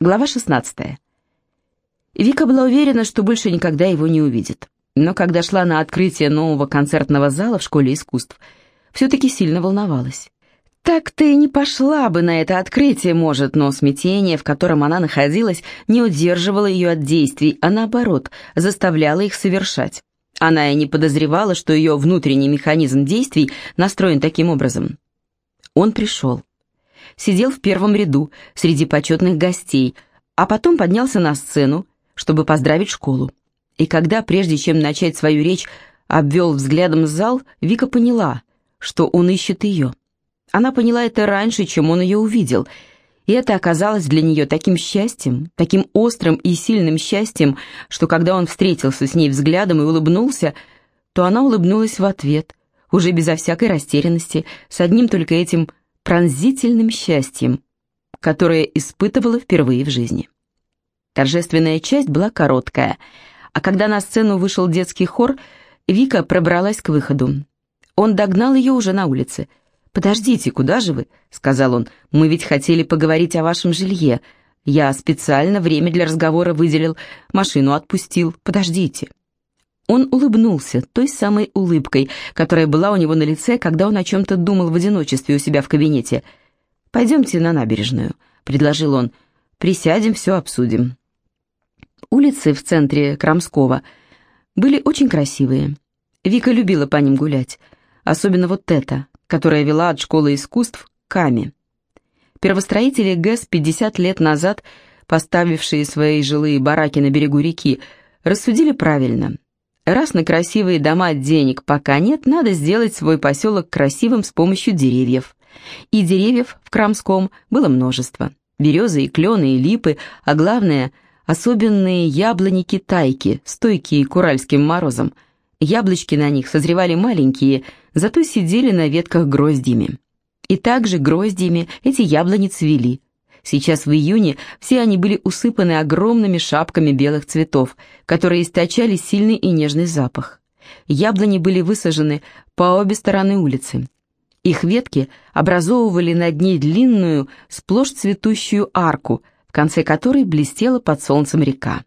Глава 16. Вика была уверена, что больше никогда его не увидит. Но когда шла на открытие нового концертного зала в школе искусств, все-таки сильно волновалась. Так ты и не пошла бы на это открытие, может, но смятение, в котором она находилась, не удерживало ее от действий, а наоборот, заставляло их совершать. Она и не подозревала, что ее внутренний механизм действий настроен таким образом. Он пришел сидел в первом ряду среди почетных гостей, а потом поднялся на сцену, чтобы поздравить школу. И когда, прежде чем начать свою речь, обвел взглядом зал, Вика поняла, что он ищет ее. Она поняла это раньше, чем он ее увидел, и это оказалось для нее таким счастьем, таким острым и сильным счастьем, что когда он встретился с ней взглядом и улыбнулся, то она улыбнулась в ответ, уже безо всякой растерянности, с одним только этим пронзительным счастьем, которое испытывала впервые в жизни. Торжественная часть была короткая, а когда на сцену вышел детский хор, Вика пробралась к выходу. Он догнал ее уже на улице. «Подождите, куда же вы?» — сказал он. «Мы ведь хотели поговорить о вашем жилье. Я специально время для разговора выделил, машину отпустил. Подождите». Он улыбнулся той самой улыбкой, которая была у него на лице, когда он о чем-то думал в одиночестве у себя в кабинете. «Пойдемте на набережную», — предложил он. «Присядем, все обсудим». Улицы в центре Крамского были очень красивые. Вика любила по ним гулять, особенно вот эта, которая вела от школы искусств к Каме. Первостроители ГЭС 50 лет назад, поставившие свои жилые бараки на берегу реки, рассудили правильно — Раз на красивые дома денег пока нет, надо сделать свой поселок красивым с помощью деревьев. И деревьев в Крамском было множество. Березы и клены и липы, а главное – особенные яблони-китайки, стойкие к уральским морозам. Яблочки на них созревали маленькие, зато сидели на ветках гроздьями. И также гроздьями эти яблони цвели, Сейчас в июне все они были усыпаны огромными шапками белых цветов, которые источали сильный и нежный запах. Яблони были высажены по обе стороны улицы. Их ветки образовывали над ней длинную, сплошь цветущую арку, в конце которой блестела под солнцем река.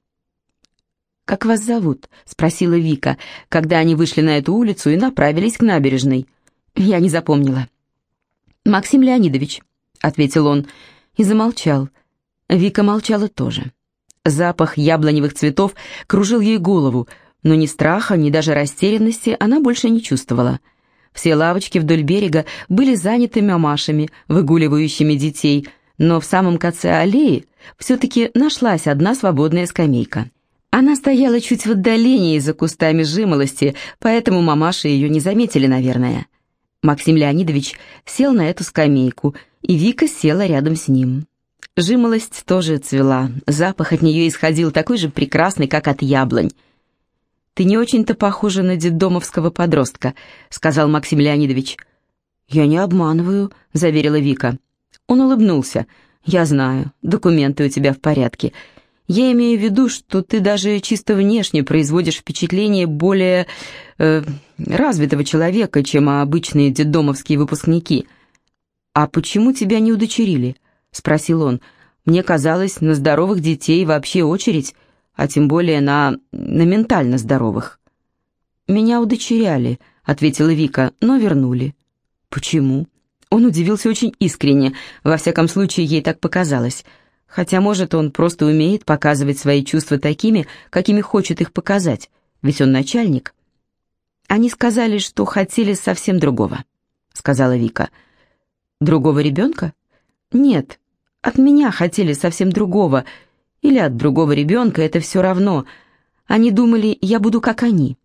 «Как вас зовут?» — спросила Вика, когда они вышли на эту улицу и направились к набережной. «Я не запомнила». «Максим Леонидович», — ответил он, — и замолчал. Вика молчала тоже. Запах яблоневых цветов кружил ей голову, но ни страха, ни даже растерянности она больше не чувствовала. Все лавочки вдоль берега были заняты мамашами, выгуливающими детей, но в самом конце аллеи все-таки нашлась одна свободная скамейка. Она стояла чуть в отдалении за кустами жимолости, поэтому мамаши ее не заметили, наверное. Максим Леонидович сел на эту скамейку, и Вика села рядом с ним. Жимолость тоже цвела, запах от нее исходил такой же прекрасный, как от яблонь. «Ты не очень-то похожа на детдомовского подростка», — сказал Максим Леонидович. «Я не обманываю», — заверила Вика. Он улыбнулся. «Я знаю, документы у тебя в порядке. Я имею в виду, что ты даже чисто внешне производишь впечатление более э, развитого человека, чем обычные детдомовские выпускники. «А почему тебя не удочерили?» — спросил он. «Мне казалось, на здоровых детей вообще очередь, а тем более на... на ментально здоровых». «Меня удочеряли», — ответила Вика, — «но вернули». «Почему?» Он удивился очень искренне, во всяком случае ей так показалось — Хотя, может, он просто умеет показывать свои чувства такими, какими хочет их показать, ведь он начальник. Они сказали, что хотели совсем другого, сказала Вика. Другого ребенка? Нет, от меня хотели совсем другого, или от другого ребенка, это все равно. Они думали, я буду как они.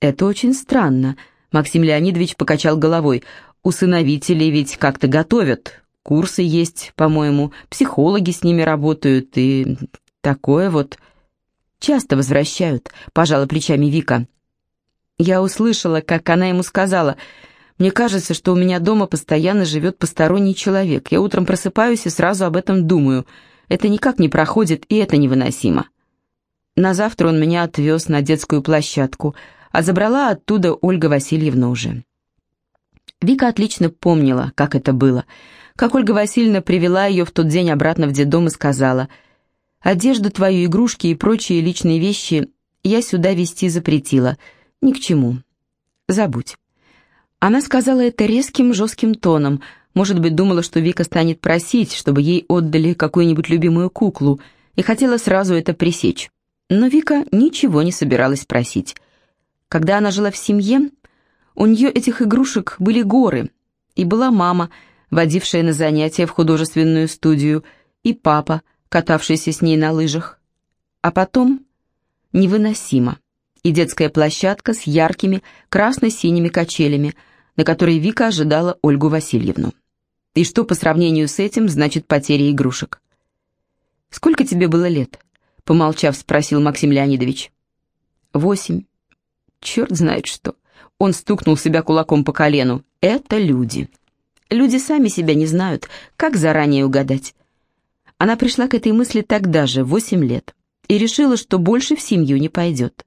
Это очень странно, Максим Леонидович покачал головой. Усыновители ведь как-то готовят, Курсы есть, по-моему, психологи с ними работают и такое вот. Часто возвращают, пожала плечами Вика. Я услышала, как она ему сказала, «Мне кажется, что у меня дома постоянно живет посторонний человек. Я утром просыпаюсь и сразу об этом думаю. Это никак не проходит, и это невыносимо». На завтра он меня отвез на детскую площадку, а забрала оттуда Ольга Васильевна уже. Вика отлично помнила, как это было, как Ольга Васильевна привела ее в тот день обратно в детдом и сказала, «Одежду твою, игрушки и прочие личные вещи я сюда везти запретила. Ни к чему. Забудь». Она сказала это резким, жестким тоном, может быть, думала, что Вика станет просить, чтобы ей отдали какую-нибудь любимую куклу, и хотела сразу это пресечь. Но Вика ничего не собиралась просить. Когда она жила в семье, у нее этих игрушек были горы, и была мама, водившая на занятия в художественную студию, и папа, катавшийся с ней на лыжах. А потом невыносимо, и детская площадка с яркими красно-синими качелями, на которой Вика ожидала Ольгу Васильевну. И что по сравнению с этим значит потеря игрушек? «Сколько тебе было лет?» — помолчав, спросил Максим Леонидович. «Восемь. Черт знает что». Он стукнул себя кулаком по колену. «Это люди. Люди сами себя не знают. Как заранее угадать?» Она пришла к этой мысли тогда же, восемь лет, и решила, что больше в семью не пойдет.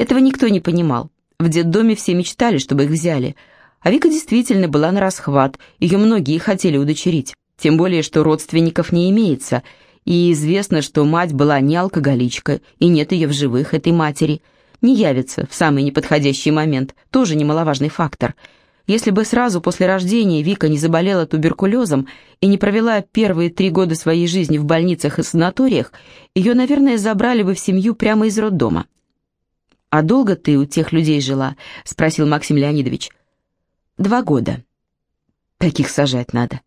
Этого никто не понимал. В детдоме все мечтали, чтобы их взяли. А Вика действительно была на расхват, ее многие хотели удочерить. Тем более, что родственников не имеется, и известно, что мать была не алкоголичка, и нет ее в живых, этой матери – не явится в самый неподходящий момент, тоже немаловажный фактор. Если бы сразу после рождения Вика не заболела туберкулезом и не провела первые три года своей жизни в больницах и санаториях, ее, наверное, забрали бы в семью прямо из роддома. «А долго ты у тех людей жила?» — спросил Максим Леонидович. «Два года». Таких сажать надо.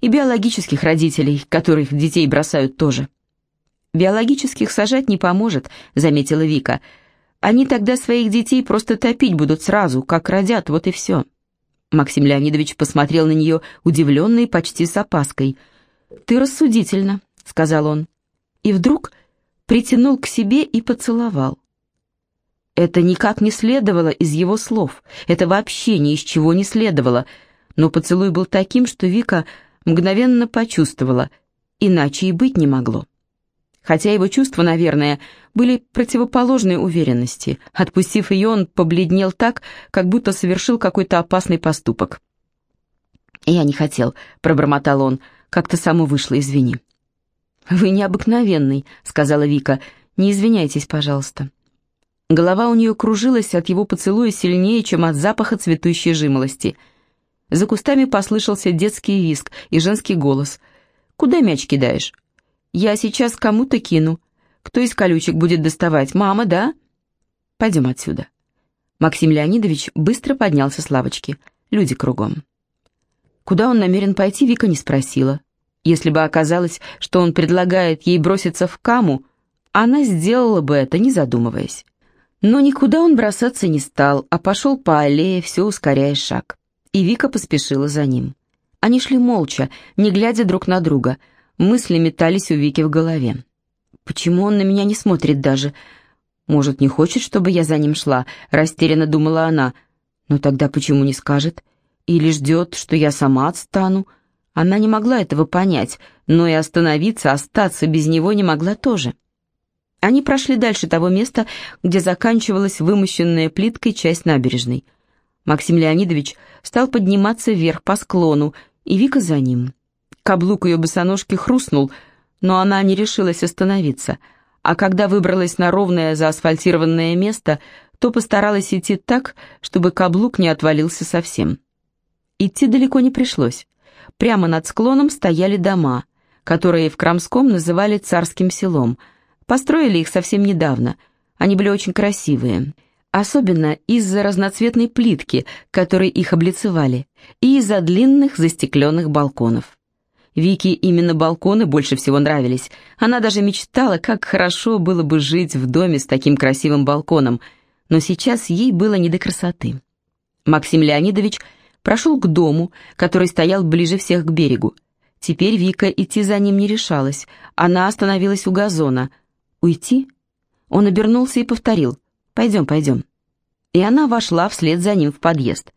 И биологических родителей, которых детей бросают тоже. «Биологических сажать не поможет», — заметила Вика, — они тогда своих детей просто топить будут сразу, как родят, вот и все». Максим Леонидович посмотрел на нее удивленно и почти с опаской. «Ты рассудительно», — сказал он. И вдруг притянул к себе и поцеловал. Это никак не следовало из его слов, это вообще ни из чего не следовало, но поцелуй был таким, что Вика мгновенно почувствовала, иначе и быть не могло хотя его чувства, наверное, были противоположной уверенности. Отпустив ее, он побледнел так, как будто совершил какой-то опасный поступок. «Я не хотел», — пробормотал он, — «как-то само вышло, извини». «Вы необыкновенный», — сказала Вика, — «не извиняйтесь, пожалуйста». Голова у нее кружилась от его поцелуя сильнее, чем от запаха цветущей жимолости. За кустами послышался детский виск и женский голос. «Куда мяч кидаешь?» Я сейчас кому-то кину. Кто из колючек будет доставать? Мама, да? Пойдем отсюда. Максим Леонидович быстро поднялся с лавочки. Люди кругом. Куда он намерен пойти, Вика не спросила. Если бы оказалось, что он предлагает ей броситься в каму, она сделала бы это, не задумываясь. Но никуда он бросаться не стал, а пошел по аллее, все ускоряя шаг. И Вика поспешила за ним. Они шли молча, не глядя друг на друга — Мысли метались у Вики в голове. «Почему он на меня не смотрит даже? Может, не хочет, чтобы я за ним шла?» Растерянно думала она. «Но тогда почему не скажет? Или ждет, что я сама отстану?» Она не могла этого понять, но и остановиться, остаться без него не могла тоже. Они прошли дальше того места, где заканчивалась вымощенная плиткой часть набережной. Максим Леонидович стал подниматься вверх по склону, и Вика за ним. Каблук ее босоножки хрустнул, но она не решилась остановиться, а когда выбралась на ровное заасфальтированное место, то постаралась идти так, чтобы каблук не отвалился совсем. Идти далеко не пришлось. Прямо над склоном стояли дома, которые в Крамском называли царским селом. Построили их совсем недавно. Они были очень красивые. Особенно из-за разноцветной плитки, которой их облицевали, и из-за длинных застекленных балконов. Вике именно балконы больше всего нравились. Она даже мечтала, как хорошо было бы жить в доме с таким красивым балконом, но сейчас ей было не до красоты. Максим Леонидович прошел к дому, который стоял ближе всех к берегу. Теперь Вика идти за ним не решалась. Она остановилась у газона. «Уйти?» Он обернулся и повторил. «Пойдем, пойдем». И она вошла вслед за ним в подъезд.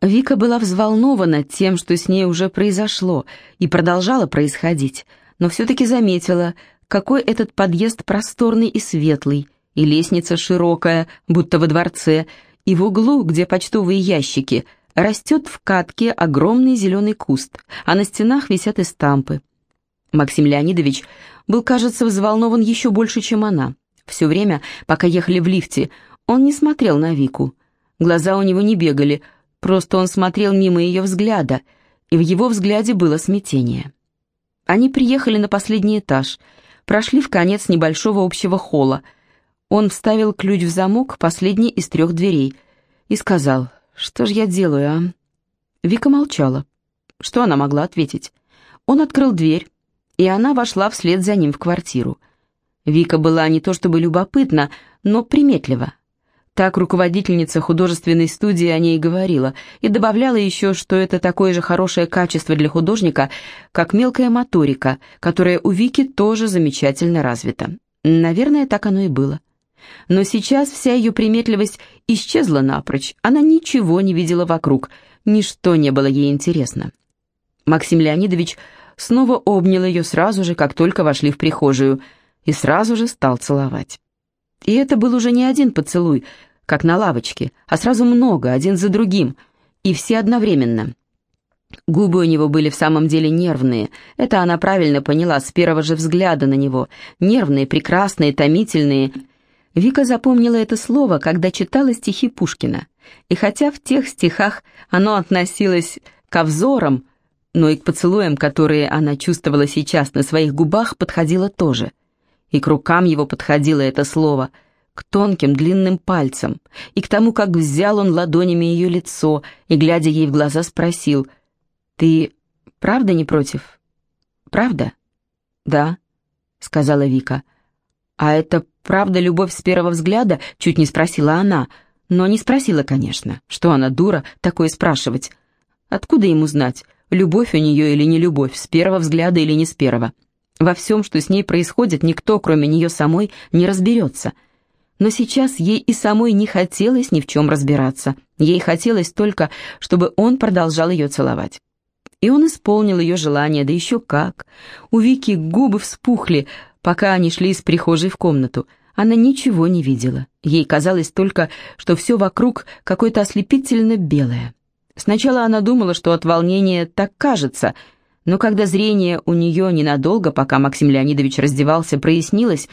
Вика была взволнована тем, что с ней уже произошло и продолжало происходить, но все-таки заметила, какой этот подъезд просторный и светлый, и лестница широкая, будто во дворце, и в углу, где почтовые ящики, Растет в катке огромный зеленый куст, а на стенах висят эстампы. Максим Леонидович был, кажется, взволнован еще больше, чем она. Все время, пока ехали в лифте, он не смотрел на Вику. Глаза у него не бегали, просто он смотрел мимо ее взгляда, и в его взгляде было смятение. Они приехали на последний этаж, прошли в конец небольшого общего холла. Он вставил ключ в замок последней из трех дверей и сказал, «Что ж я делаю, а?» Вика молчала. Что она могла ответить? Он открыл дверь, и она вошла вслед за ним в квартиру. Вика была не то чтобы любопытна, но приметлива. Так руководительница художественной студии о ней говорила и добавляла еще, что это такое же хорошее качество для художника, как мелкая моторика, которая у Вики тоже замечательно развита. Наверное, так оно и было. Но сейчас вся ее приметливость исчезла напрочь, она ничего не видела вокруг, ничто не было ей интересно. Максим Леонидович снова обнял ее сразу же, как только вошли в прихожую, и сразу же стал целовать. И это был уже не один поцелуй, как на лавочке, а сразу много, один за другим, и все одновременно. Губы у него были в самом деле нервные, это она правильно поняла с первого же взгляда на него, нервные, прекрасные, томительные. Вика запомнила это слово, когда читала стихи Пушкина, и хотя в тех стихах оно относилось к взорам, но и к поцелуям, которые она чувствовала сейчас на своих губах, подходило тоже. И к рукам его подходило это слово, к тонким длинным пальцам, и к тому, как взял он ладонями ее лицо и, глядя ей в глаза, спросил, «Ты правда не против? Правда?» «Да», — сказала Вика. «А это правда любовь с первого взгляда?» — чуть не спросила она, но не спросила, конечно. Что она, дура, такое спрашивать? Откуда ему знать? Любовь у нее или не любовь, с первого взгляда или не с первого. Во всем, что с ней происходит, никто, кроме нее самой, не разберется. Но сейчас ей и самой не хотелось ни в чем разбираться. Ей хотелось только, чтобы он продолжал ее целовать. И он исполнил ее желание, да еще как. У Вики губы вспухли, пока они шли из прихожей в комнату. Она ничего не видела. Ей казалось только, что все вокруг какое-то ослепительно белое. Сначала она думала, что от волнения так кажется, но когда зрение у нее ненадолго, пока Максим Леонидович раздевался, прояснилось,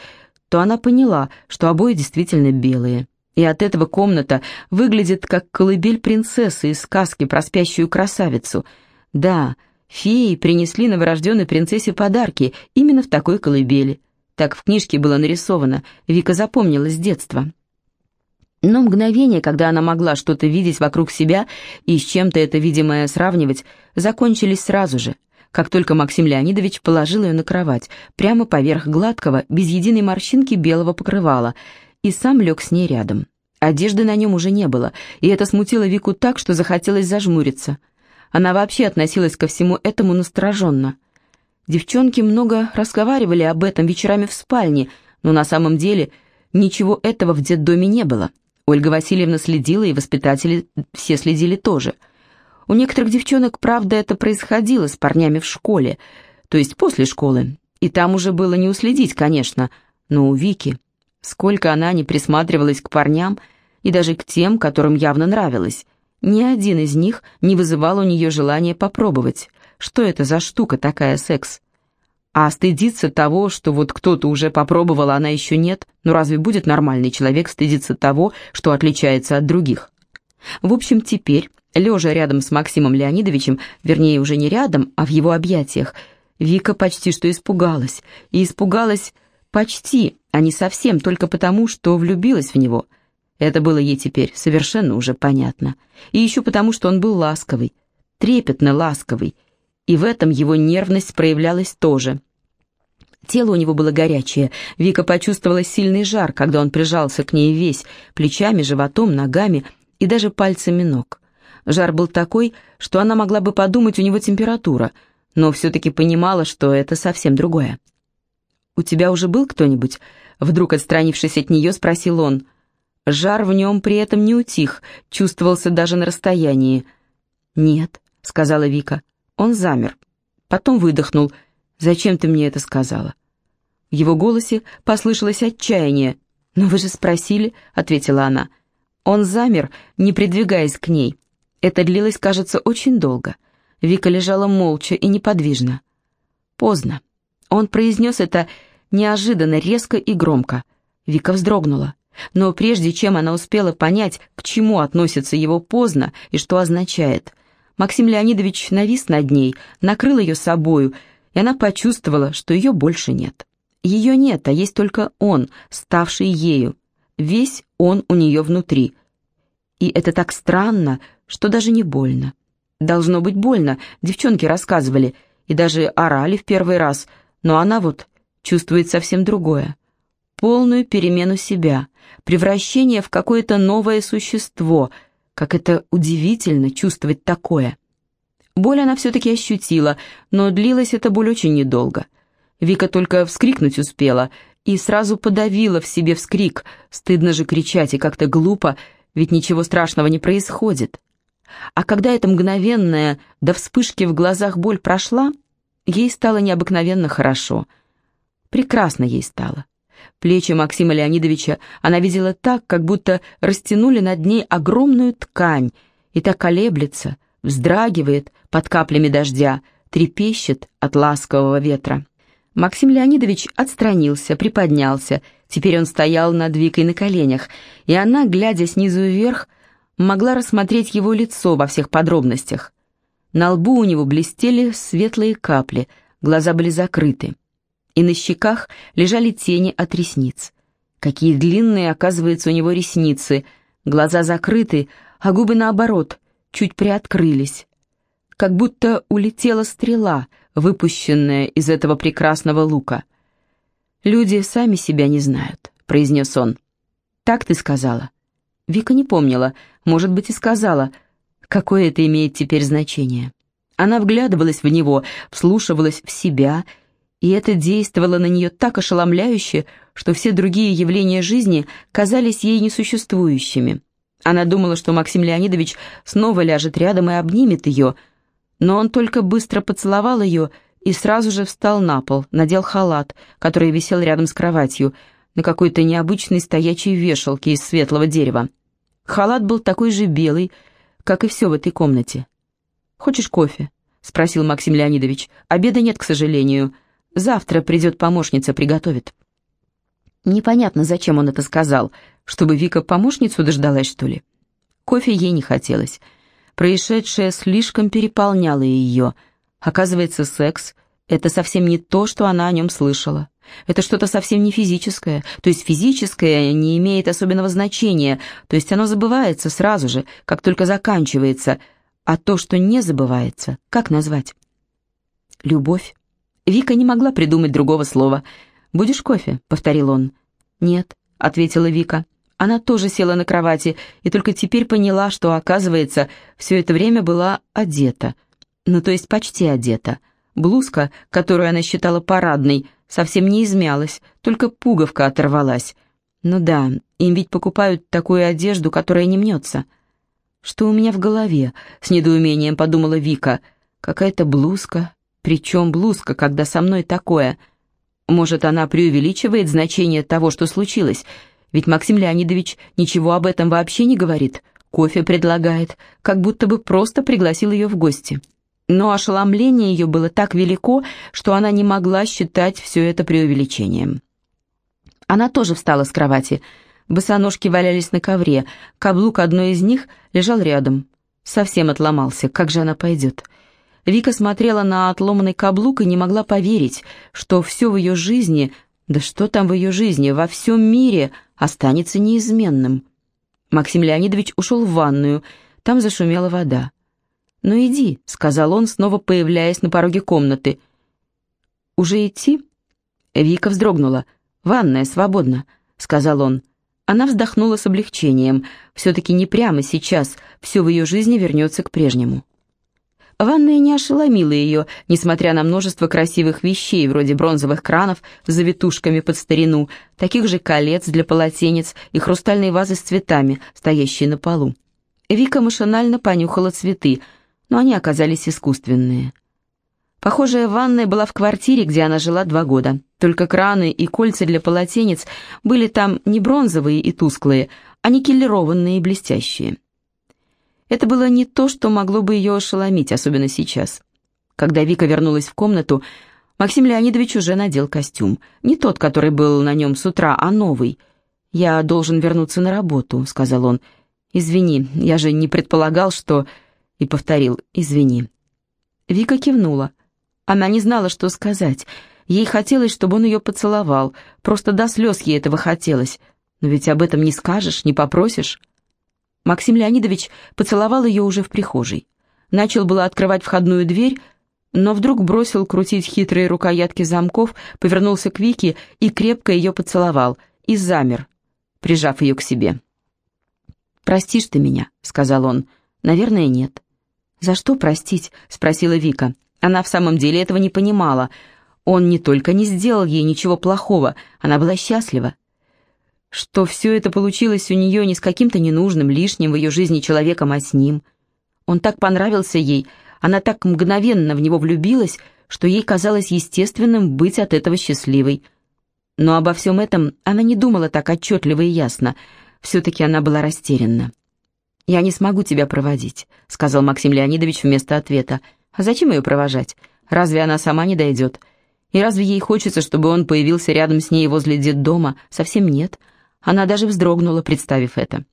то она поняла, что обои действительно белые. И от этого комната выглядит как колыбель принцессы из сказки про спящую красавицу. Да, феи принесли новорожденной принцессе подарки именно в такой колыбели. Так в книжке было нарисовано, Вика запомнила с детства. Но мгновение, когда она могла что-то видеть вокруг себя и с чем-то это видимое сравнивать, закончились сразу же, как только Максим Леонидович положил ее на кровать, прямо поверх гладкого, без единой морщинки белого покрывала, и сам лег с ней рядом. Одежды на нем уже не было, и это смутило Вику так, что захотелось зажмуриться. Она вообще относилась ко всему этому настороженно. Девчонки много разговаривали об этом вечерами в спальне, но на самом деле ничего этого в детдоме не было. Ольга Васильевна следила, и воспитатели все следили тоже. У некоторых девчонок, правда, это происходило с парнями в школе, то есть после школы. И там уже было не уследить, конечно, но у Вики, сколько она не присматривалась к парням, и даже к тем, которым явно нравилось, ни один из них не вызывал у нее желания попробовать. Что это за штука такая секс? А стыдиться того, что вот кто-то уже попробовал, а она еще нет, ну разве будет нормальный человек стыдиться того, что отличается от других? В общем, теперь, лежа рядом с Максимом Леонидовичем, вернее, уже не рядом, а в его объятиях, Вика почти что испугалась. И испугалась почти, а не совсем, только потому, что влюбилась в него. Это было ей теперь совершенно уже понятно. И еще потому, что он был ласковый, трепетно ласковый, и в этом его нервность проявлялась тоже. Тело у него было горячее. Вика почувствовала сильный жар, когда он прижался к ней весь, плечами, животом, ногами и даже пальцами ног. Жар был такой, что она могла бы подумать, у него температура, но все-таки понимала, что это совсем другое. «У тебя уже был кто-нибудь?» Вдруг, отстранившись от нее, спросил он. Жар в нем при этом не утих, чувствовался даже на расстоянии. «Нет», — сказала Вика. Он замер. Потом выдохнул. «Зачем ты мне это сказала?» В его голосе послышалось отчаяние. «Но вы же спросили», — ответила она. Он замер, не придвигаясь к ней. Это длилось, кажется, очень долго. Вика лежала молча и неподвижно. Поздно. Он произнес это неожиданно, резко и громко. Вика вздрогнула. Но прежде чем она успела понять, к чему относится его поздно и что означает, Максим Леонидович навис над ней, накрыл ее собою, и она почувствовала, что ее больше нет. Ее нет, а есть только он, ставший ею. Весь он у нее внутри. И это так странно, что даже не больно. Должно быть больно, девчонки рассказывали, и даже орали в первый раз, но она вот чувствует совсем другое. Полную перемену себя, превращение в какое-то новое существо. Как это удивительно чувствовать такое. Боль она все-таки ощутила, но длилась эта боль очень недолго. Вика только вскрикнуть успела и сразу подавила в себе вскрик. Стыдно же кричать и как-то глупо, ведь ничего страшного не происходит. А когда эта мгновенная до вспышки в глазах боль прошла, ей стало необыкновенно хорошо. Прекрасно ей стало. Плечи Максима Леонидовича она видела так, как будто растянули над ней огромную ткань, и так колеблется, вздрагивает под каплями дождя, трепещет от ласкового ветра. Максим Леонидович отстранился, приподнялся. Теперь он стоял над Викой на коленях, и она, глядя снизу вверх, могла рассмотреть его лицо во всех подробностях. На лбу у него блестели светлые капли, глаза были закрыты и на щеках лежали тени от ресниц. Какие длинные, оказывается, у него ресницы, глаза закрыты, а губы, наоборот, чуть приоткрылись. Как будто улетела стрела, выпущенная из этого прекрасного лука. «Люди сами себя не знают», — произнес он. «Так ты сказала?» Вика не помнила, может быть, и сказала. Какое это имеет теперь значение? Она вглядывалась в него, вслушивалась в себя и это действовало на нее так ошеломляюще, что все другие явления жизни казались ей несуществующими. Она думала, что Максим Леонидович снова ляжет рядом и обнимет ее, но он только быстро поцеловал ее и сразу же встал на пол, надел халат, который висел рядом с кроватью, на какой-то необычной стоячей вешалке из светлого дерева. Халат был такой же белый, как и все в этой комнате. «Хочешь кофе?» — спросил Максим Леонидович. «Обеда нет, к сожалению. Завтра придет помощница, приготовит». Непонятно, зачем он это сказал, чтобы Вика помощницу дождалась, что ли. Кофе ей не хотелось. Происшедшее слишком переполняло ее. Оказывается, секс — это совсем не то, что она о нем слышала. Это что-то совсем не физическое, то есть физическое не имеет особенного значения, то есть оно забывается сразу же, как только заканчивается, а то, что не забывается, как назвать? Любовь. Вика не могла придумать другого слова. «Будешь кофе?» — повторил он. «Нет», — ответила Вика. Она тоже села на кровати и только теперь поняла, что, оказывается, все это время была одета. Ну, то есть почти одета. Блузка, которую она считала парадной, совсем не измялась, только пуговка оторвалась. Ну да, им ведь покупают такую одежду, которая не мнется. «Что у меня в голове?» — с недоумением подумала Вика. «Какая-то блузка, причем блузка, когда со мной такое? Может, она преувеличивает значение того, что случилось? Ведь Максим Леонидович ничего об этом вообще не говорит. Кофе предлагает, как будто бы просто пригласил ее в гости. Но ошеломление ее было так велико, что она не могла считать все это преувеличением. Она тоже встала с кровати. Босоножки валялись на ковре, каблук одной из них лежал рядом. Совсем отломался, как же она пойдет? Вика смотрела на отломанный каблук и не могла поверить, что все в ее жизни, да что там в ее жизни, во всем мире останется неизменным. Максим Леонидович ушел в ванную, там зашумела вода. «Ну иди», — сказал он, снова появляясь на пороге комнаты. «Уже идти?» Вика вздрогнула. «Ванная свободна», — сказал он. Она вздохнула с облегчением. Все-таки не прямо сейчас все в ее жизни вернется к прежнему. Ванная не ошеломила ее, несмотря на множество красивых вещей, вроде бронзовых кранов с завитушками под старину, таких же колец для полотенец и хрустальной вазы с цветами, стоящие на полу. Вика машинально понюхала цветы, но они оказались искусственные. Похожая ванная была в квартире, где она жила два года. Только краны и кольца для полотенец были там не бронзовые и тусклые, а никелированные и блестящие. Это было не то, что могло бы ее ошеломить, особенно сейчас. Когда Вика вернулась в комнату, Максим Леонидович уже надел костюм. Не тот, который был на нем с утра, а новый. «Я должен вернуться на работу», — сказал он. «Извини, я же не предполагал, что...» И повторил «извини». Вика кивнула. Она не знала, что сказать. Ей хотелось, чтобы он ее поцеловал. Просто до слез ей этого хотелось. Но ведь об этом не скажешь, не попросишь. Максим Леонидович поцеловал ее уже в прихожей. Начал было открывать входную дверь, но вдруг бросил крутить хитрые рукоятки замков, повернулся к Вике и крепко ее поцеловал, и замер, прижав ее к себе. «Простишь ты меня?» — сказал он. «Наверное, нет». «За что простить?» — спросила Вика. Она в самом деле этого не понимала. Он не только не сделал ей ничего плохого, она была счастлива. Что все это получилось у нее не с каким-то ненужным, лишним в ее жизни человеком, а с ним. Он так понравился ей, она так мгновенно в него влюбилась, что ей казалось естественным быть от этого счастливой. Но обо всем этом она не думала так отчетливо и ясно. Все-таки она была растеряна. «Я не смогу тебя проводить», — сказал Максим Леонидович вместо ответа. «А зачем ее провожать? Разве она сама не дойдет? И разве ей хочется, чтобы он появился рядом с ней возле детдома? Совсем нет». Она даже вздрогнула, представив это.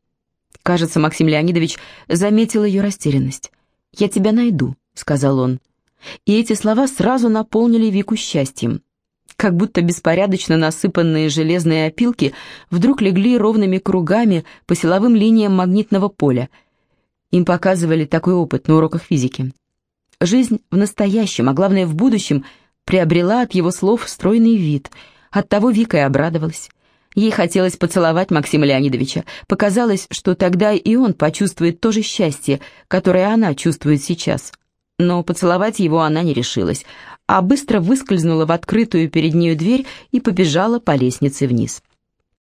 Кажется, Максим Леонидович заметил ее растерянность. «Я тебя найду», — сказал он. И эти слова сразу наполнили Вику счастьем. Как будто беспорядочно насыпанные железные опилки вдруг легли ровными кругами по силовым линиям магнитного поля. Им показывали такой опыт на уроках физики. Жизнь в настоящем, а главное в будущем, приобрела от его слов стройный вид. Оттого Вика и обрадовалась. Ей хотелось поцеловать Максима Леонидовича. Показалось, что тогда и он почувствует то же счастье, которое она чувствует сейчас. Но поцеловать его она не решилась, а быстро выскользнула в открытую перед нею дверь и побежала по лестнице вниз.